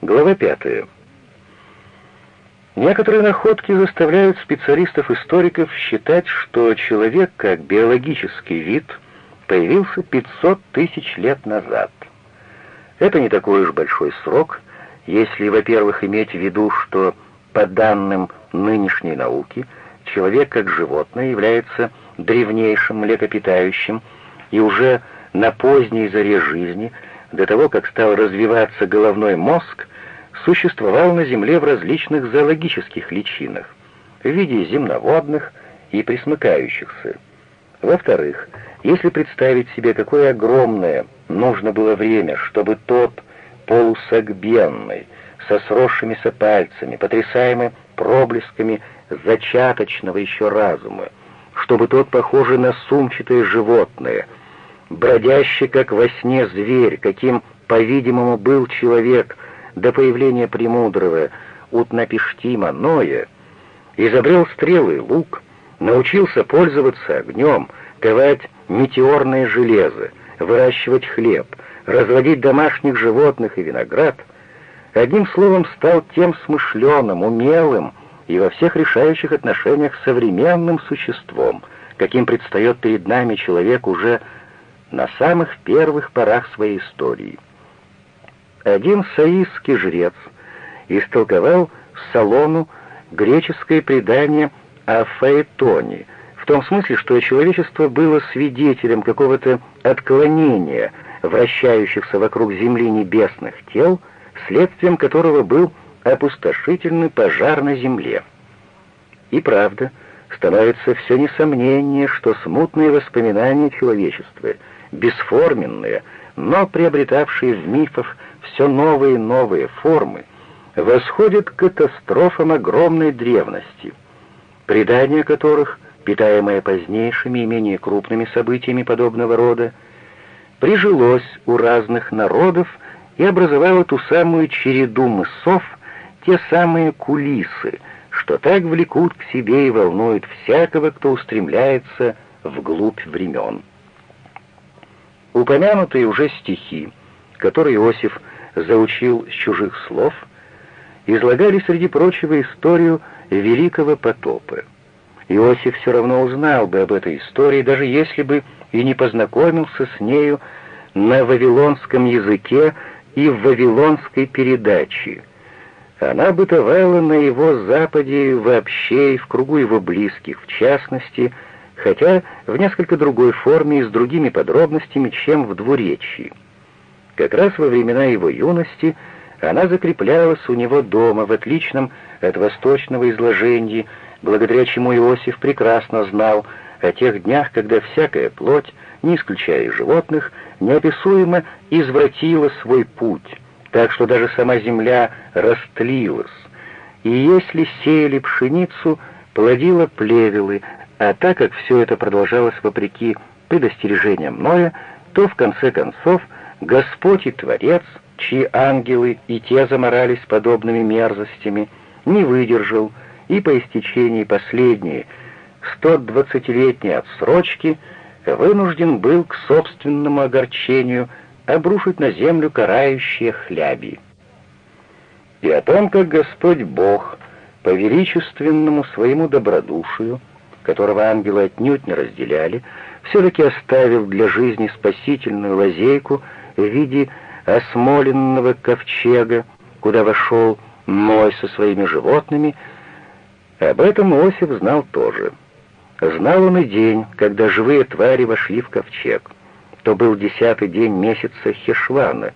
Глава пятая. Некоторые находки заставляют специалистов-историков считать, что человек как биологический вид появился 500 тысяч лет назад. Это не такой уж большой срок, если, во-первых, иметь в виду, что по данным нынешней науки человек как животное является древнейшим млекопитающим и уже на поздней заре жизни, до того, как стал развиваться головной мозг, существовал на Земле в различных зоологических личинах, в виде земноводных и присмыкающихся. Во-вторых, если представить себе, какое огромное нужно было время, чтобы тот полусогбенный, со сросшимися пальцами, потрясаемый проблесками зачаточного еще разума, чтобы тот, похожий на сумчатое животное, бродящий, как во сне зверь, каким, по-видимому, был человек до появления премудрого Утнапиштима Ноя, изобрел стрелы и лук, научился пользоваться огнем, ковать метеорное железо, выращивать хлеб, разводить домашних животных и виноград, одним словом стал тем смышленым, умелым и во всех решающих отношениях современным существом, каким предстает перед нами человек уже на самых первых порах своей истории. Один саистский жрец истолковал Салону греческое предание о Фаэтоне, в том смысле, что человечество было свидетелем какого-то отклонения вращающихся вокруг Земли небесных тел, следствием которого был опустошительный пожар на Земле. И правда, становится все несомнение, что смутные воспоминания человечества, бесформенные, но приобретавшие в мифах все новые и новые формы, восходят к катастрофам огромной древности, предания которых, питаемые позднейшими и менее крупными событиями подобного рода, прижилось у разных народов и образовало ту самую череду мысов, те самые кулисы, что так влекут к себе и волнуют всякого, кто устремляется вглубь времен. Упомянутые уже стихи, которые Иосиф заучил с чужих слов, излагали, среди прочего, историю Великого потопа. Иосиф все равно узнал бы об этой истории, даже если бы и не познакомился с нею на вавилонском языке и в вавилонской передаче. Она бытовала на его западе вообще и в кругу его близких, в частности, хотя в несколько другой форме и с другими подробностями, чем в двуречии. Как раз во времена его юности она закреплялась у него дома в отличном от восточного изложении, благодаря чему Иосиф прекрасно знал о тех днях, когда всякая плоть, не исключая и животных, неописуемо извратила свой путь, так что даже сама земля растлилась, и если сеяли пшеницу, плодила плевелы, а так как все это продолжалось вопреки предостережениям Ноя, то в конце концов Господь и Творец, чьи ангелы и те заморались подобными мерзостями, не выдержал, и по истечении последней 120-летней отсрочки вынужден был к собственному огорчению обрушить на землю карающие хляби. И о том, как Господь Бог по величественному своему добродушию, которого ангелы отнюдь не разделяли, все-таки оставил для жизни спасительную лазейку в виде осмоленного ковчега, куда вошел Ной со своими животными, об этом Иосиф знал тоже. Знал он и день, когда живые твари вошли в ковчег. То был десятый день месяца Хешвана,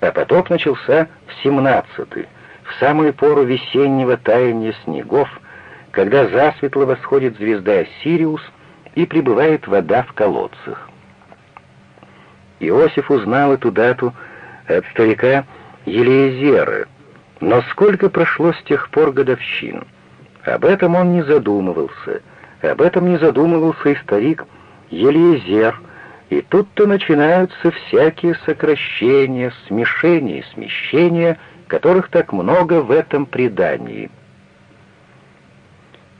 а потоп начался в семнадцатый, в самую пору весеннего таяния снегов, когда засветло восходит звезда Сириус и прибывает вода в колодцах. Иосиф узнал эту дату от старика Елиезера, но сколько прошло с тех пор годовщин? Об этом он не задумывался — об этом не задумывался и старик Елизер, и тут-то начинаются всякие сокращения, смешения и смещения, которых так много в этом предании.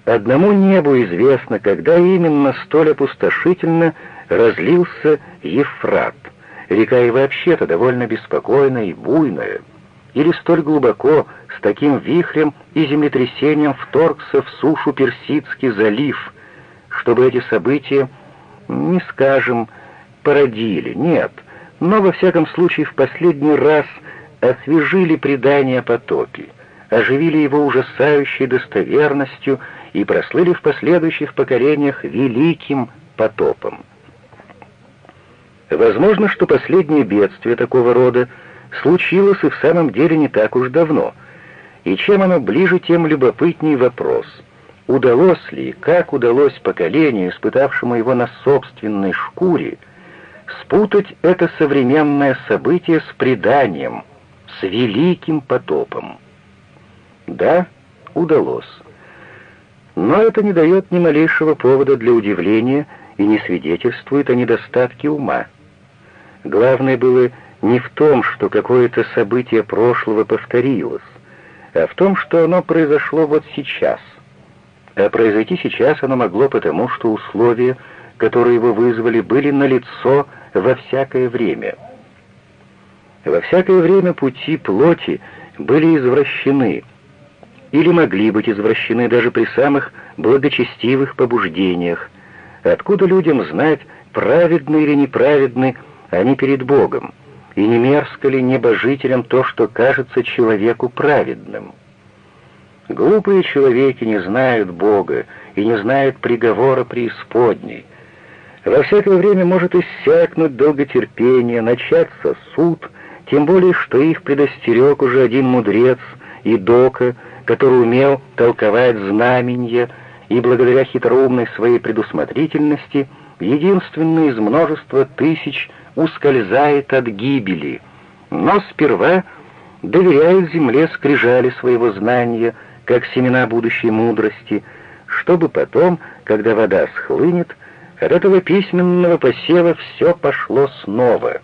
Одному небу известно, когда именно столь опустошительно разлился Ефрат. Река и вообще-то довольно беспокойная и буйная. или столь глубоко, с таким вихрем и землетрясением вторгся в сушу Персидский залив, чтобы эти события, не скажем, породили, нет, но во всяком случае в последний раз освежили предание потопе, оживили его ужасающей достоверностью и прослыли в последующих поколениях великим потопом. Возможно, что последнее бедствие такого рода случилось и в самом деле не так уж давно, и чем оно ближе, тем любопытнее вопрос, удалось ли, как удалось поколению, испытавшему его на собственной шкуре, спутать это современное событие с преданием, с великим потопом. Да, удалось. Но это не дает ни малейшего повода для удивления и не свидетельствует о недостатке ума. Главное было не в том, что какое-то событие прошлого повторилось, а в том, что оно произошло вот сейчас. А произойти сейчас оно могло потому, что условия, которые его вызвали, были налицо во всякое время. Во всякое время пути плоти были извращены, или могли быть извращены даже при самых благочестивых побуждениях. Откуда людям знать, праведны или неправедны они перед Богом, и не мерзко ли небожителям то, что кажется человеку праведным? Глупые человеки не знают Бога и не знают приговора преисподней. Во всякое время может иссякнуть долготерпение, начаться суд, тем более, что их предостерег уже один мудрец, Идока, который умел толковать знаменья и благодаря хитроумной своей предусмотрительности единственный из множества тысяч ускользает от гибели, но сперва доверяет земле скрижали своего знания, как семена будущей мудрости, чтобы потом, когда вода схлынет, от этого письменного посева все пошло снова.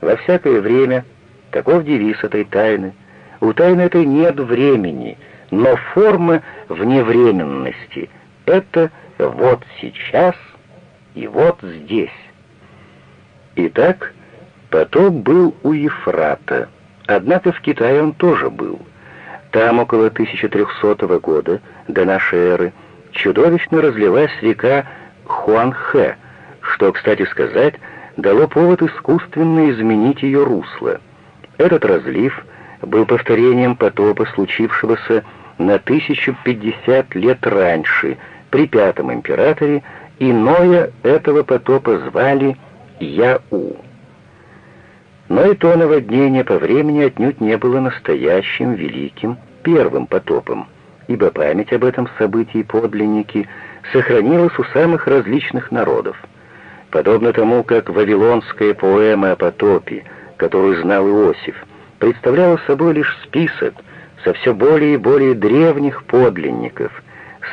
Во всякое время, таков девиз этой тайны, у тайны этой нет времени, но форма вневременности — это вот сейчас и вот здесь. Итак, потоп был у Ефрата, однако в Китае он тоже был. Там около 1300 года до нашей эры чудовищно разлилась река Хуанхэ, что, кстати сказать, дало повод искусственно изменить ее русло. Этот разлив был повторением потопа, случившегося на 1050 лет раньше, при пятом императоре, и Ноя этого потопа звали Яу. Но и то наводнение по времени отнюдь не было настоящим великим первым потопом, ибо память об этом событии подлинники сохранилась у самых различных народов. Подобно тому, как вавилонская поэма о потопе, которую знал Иосиф, представляла собой лишь список со все более и более древних подлинников,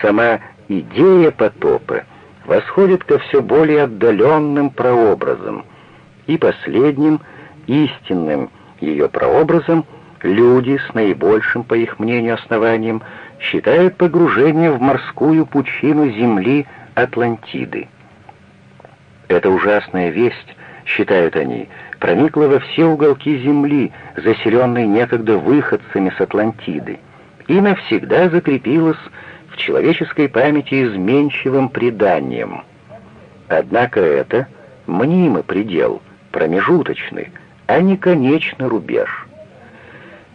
сама идея потопа восходит ко все более отдаленным прообразам, и последним, истинным ее прообразом, люди с наибольшим, по их мнению, основанием считают погружение в морскую пучину земли Атлантиды. Эта ужасная весть, считают они, проникла во все уголки земли, заселенной некогда выходцами с Атлантиды, и навсегда закрепилась в человеческой памяти изменчивым преданием. Однако это мнимый предел, промежуточный, а не конечный рубеж.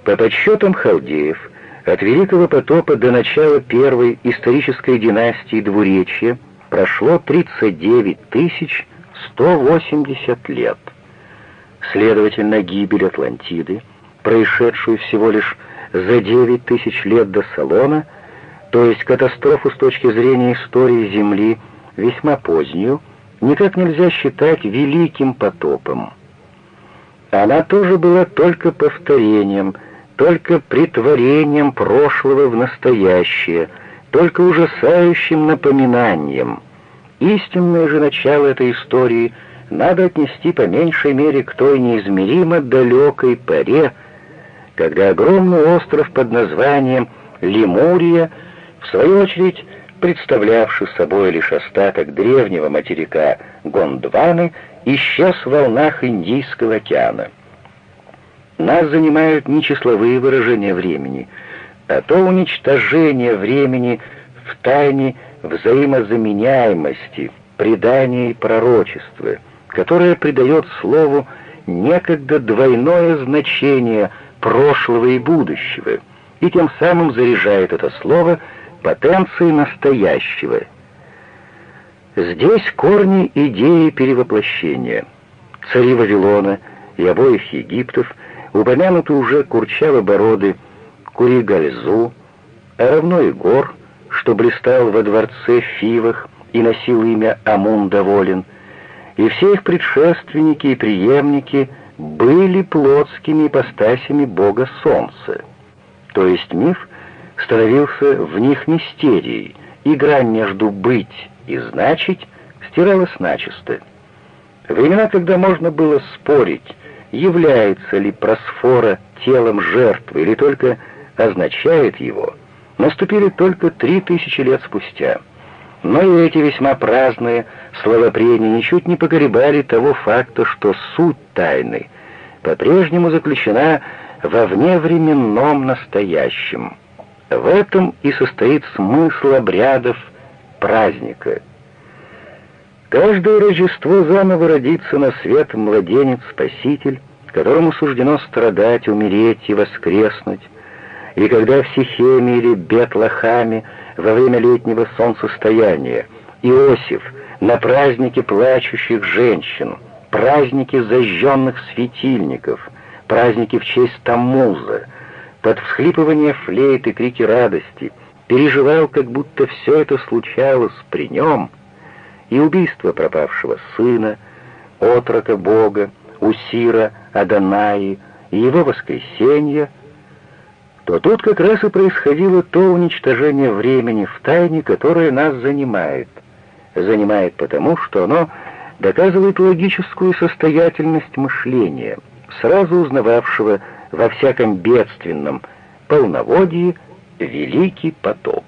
По подсчетам халдеев, от Великого потопа до начала первой исторической династии Двуречья прошло 39 180 лет. Следовательно, гибель Атлантиды, происшедшую всего лишь за 9 тысяч лет до Салона, то есть катастрофу с точки зрения истории Земли, весьма позднюю, никак нельзя считать великим потопом. Она тоже была только повторением, только притворением прошлого в настоящее, только ужасающим напоминанием. Истинное же начало этой истории надо отнести по меньшей мере к той неизмеримо далекой поре, когда огромный остров под названием Лемурия — в свою очередь, представлявший собой лишь остаток древнего материка Гондваны, исчез в волнах Индийского океана. Нас занимают не числовые выражения времени, а то уничтожение времени в тайне взаимозаменяемости, предания и пророчества, которое придает слову некогда двойное значение прошлого и будущего, и тем самым заряжает это слово потенцией настоящего. Здесь корни идеи перевоплощения. Цари Вавилона и обоих Египтов упомянуты уже Курчаво-Бороды, Куригальзу, а равно и Гор, что блистал во дворце Фивах и носил имя Амун Доволен, и все их предшественники и преемники были плотскими ипостасями бога Солнца. То есть миф становился в них мистерией, и грань между «быть» и «значить» стиралась начисто. Времена, когда можно было спорить, является ли просфора телом жертвы или только означает его, наступили только три тысячи лет спустя. Но и эти весьма праздные словопрения ничуть не погребали того факта, что суть тайны по-прежнему заключена во вневременном настоящем. В этом и состоит смысл обрядов праздника. Каждое Рождество заново родится на свет младенец-спаситель, которому суждено страдать, умереть и воскреснуть. И когда в Сихеме или Бетлахаме во время летнего солнцестояния. Иосиф на празднике плачущих женщин, празднике зажженных светильников, празднике в честь Таммуза, под всхлипывание флейт и крики радости, переживал, как будто все это случалось при нем, и убийство пропавшего сына, отрока Бога, Усира, Аданаи и его воскресенье, то тут как раз и происходило то уничтожение времени в тайне, которое нас занимает. Занимает потому, что оно доказывает логическую состоятельность мышления, сразу узнававшего во всяком бедственном полноводии великий потоп.